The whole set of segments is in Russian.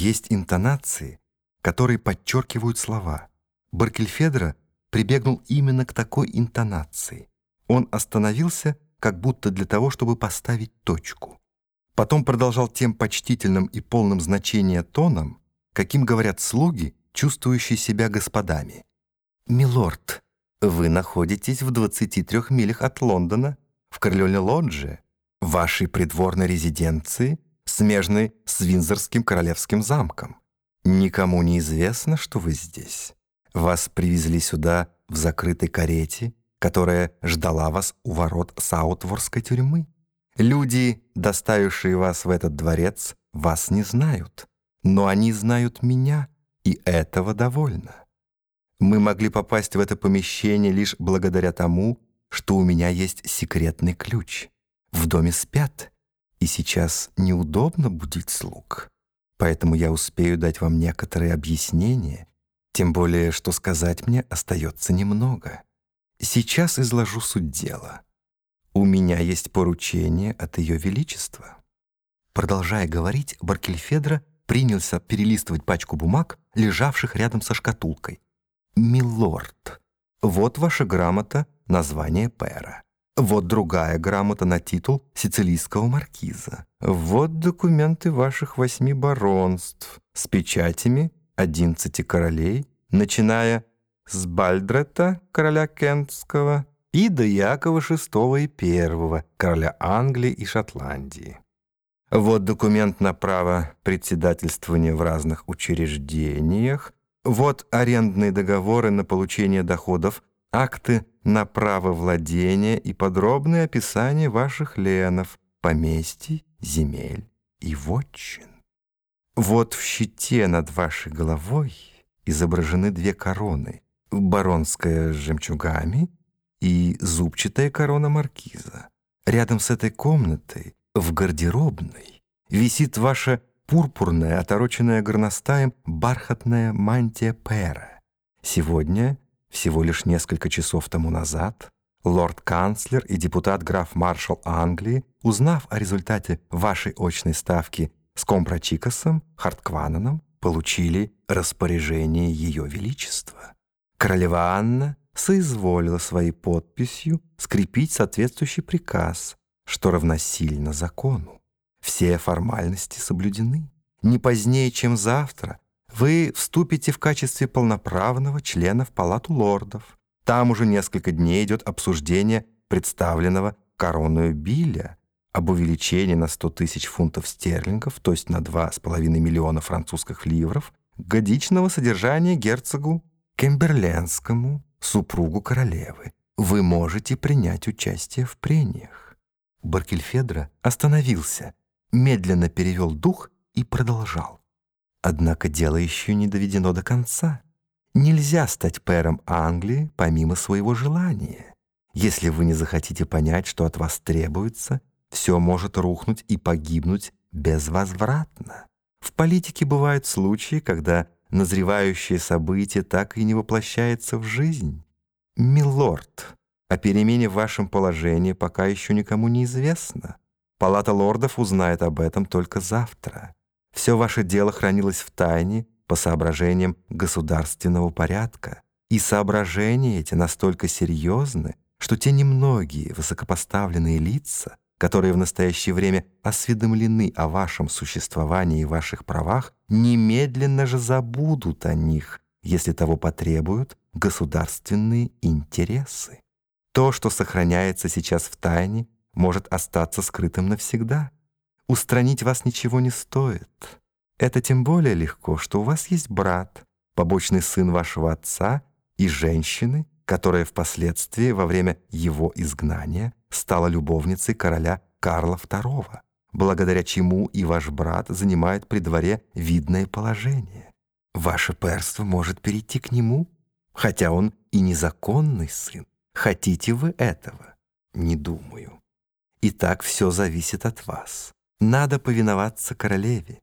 Есть интонации, которые подчеркивают слова. Баркельфедро прибегнул именно к такой интонации. Он остановился, как будто для того, чтобы поставить точку. Потом продолжал тем почтительным и полным значения тоном, каким говорят слуги, чувствующие себя господами. «Милорд, вы находитесь в 23 милях от Лондона, в Корлёне-Лодже, вашей придворной резиденции, смежной с Винзорским королевским замком. Никому не известно, что вы здесь. Вас привезли сюда в закрытой карете, которая ждала вас у ворот Саутворской тюрьмы. Люди, доставившие вас в этот дворец, вас не знают, но они знают меня, и этого довольно. Мы могли попасть в это помещение лишь благодаря тому, что у меня есть секретный ключ. В доме спят, и сейчас неудобно будить слуг. Поэтому я успею дать вам некоторые объяснения, тем более, что сказать мне остается немного. Сейчас изложу суть дела. У меня есть поручение от Ее Величества». Продолжая говорить, Баркельфедро принялся перелистывать пачку бумаг, лежавших рядом со шкатулкой. «Милорд, вот ваша грамота, название пэра. Вот другая грамота на титул сицилийского маркиза. Вот документы ваших восьми баронств с печатями одиннадцати королей, начиная с Бальдрета, короля Кентского, и до Якова VI и I, короля Англии и Шотландии. Вот документ на право председательствования в разных учреждениях, вот арендные договоры на получение доходов, акты на право владения и подробное описание ваших ленов, поместий, земель и вотчин. Вот в щите над вашей головой изображены две короны, баронская с жемчугами и зубчатая корона маркиза. Рядом с этой комнатой, в гардеробной, висит ваша пурпурная, отороченная горностаем, бархатная мантия пера. Сегодня всего лишь несколько часов тому назад лорд-канцлер и депутат-граф-маршал Англии, узнав о результате вашей очной ставки с Компрочикосом, Хартквананом, получили распоряжение Ее Величества. Королева Анна соизволила своей подписью скрепить соответствующий приказ, что равносильно закону. Все формальности соблюдены. Не позднее, чем завтра, вы вступите в качестве полноправного члена в Палату лордов. Там уже несколько дней идет обсуждение представленного короную Билля об увеличении на 100 тысяч фунтов стерлингов, то есть на 2,5 миллиона французских ливров, годичного содержания герцогу Кемберленскому, супругу королевы. Вы можете принять участие в прениях. Баркельфедро остановился, медленно перевел дух и продолжал. Однако дело еще не доведено до конца. Нельзя стать пэром Англии помимо своего желания. Если вы не захотите понять, что от вас требуется, все может рухнуть и погибнуть безвозвратно. В политике бывают случаи, когда назревающее событие так и не воплощается в жизнь. Милорд, о перемене в вашем положении пока еще никому не известно. Палата лордов узнает об этом только завтра. Все ваше дело хранилось в тайне по соображениям государственного порядка, и соображения эти настолько серьезны, что те немногие высокопоставленные лица, которые в настоящее время осведомлены о вашем существовании и ваших правах, немедленно же забудут о них, если того потребуют государственные интересы. То, что сохраняется сейчас в тайне, может остаться скрытым навсегда. Устранить вас ничего не стоит. Это тем более легко, что у вас есть брат, побочный сын вашего отца и женщины, которая впоследствии во время его изгнания стала любовницей короля Карла II, благодаря чему и ваш брат занимает при дворе видное положение. Ваше перство может перейти к нему, хотя он и незаконный сын. Хотите вы этого? Не думаю. И так все зависит от вас. Надо повиноваться королеве.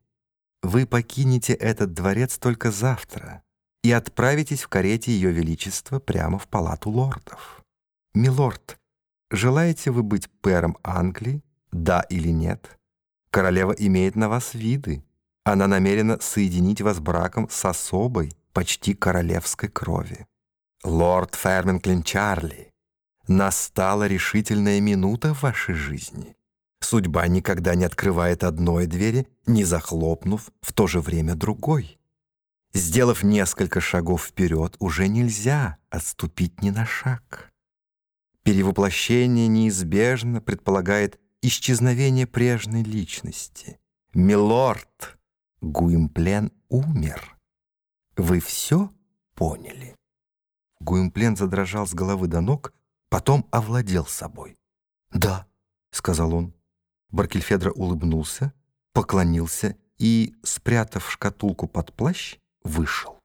Вы покинете этот дворец только завтра и отправитесь в карете Ее Величества прямо в палату лордов. Милорд, желаете вы быть пэром Англии, да или нет? Королева имеет на вас виды. Она намерена соединить вас браком с особой, почти королевской крови. Лорд Ферминклин Чарли, настала решительная минута в вашей жизни. Судьба никогда не открывает одной двери, не захлопнув в то же время другой. Сделав несколько шагов вперед, уже нельзя отступить ни на шаг. Перевоплощение неизбежно предполагает исчезновение прежней личности. Милорд Гуимплен умер. Вы все поняли? Гуимплен задрожал с головы до ног, потом овладел собой. «Да», — сказал он. Баркельфедро улыбнулся, поклонился и, спрятав шкатулку под плащ, вышел.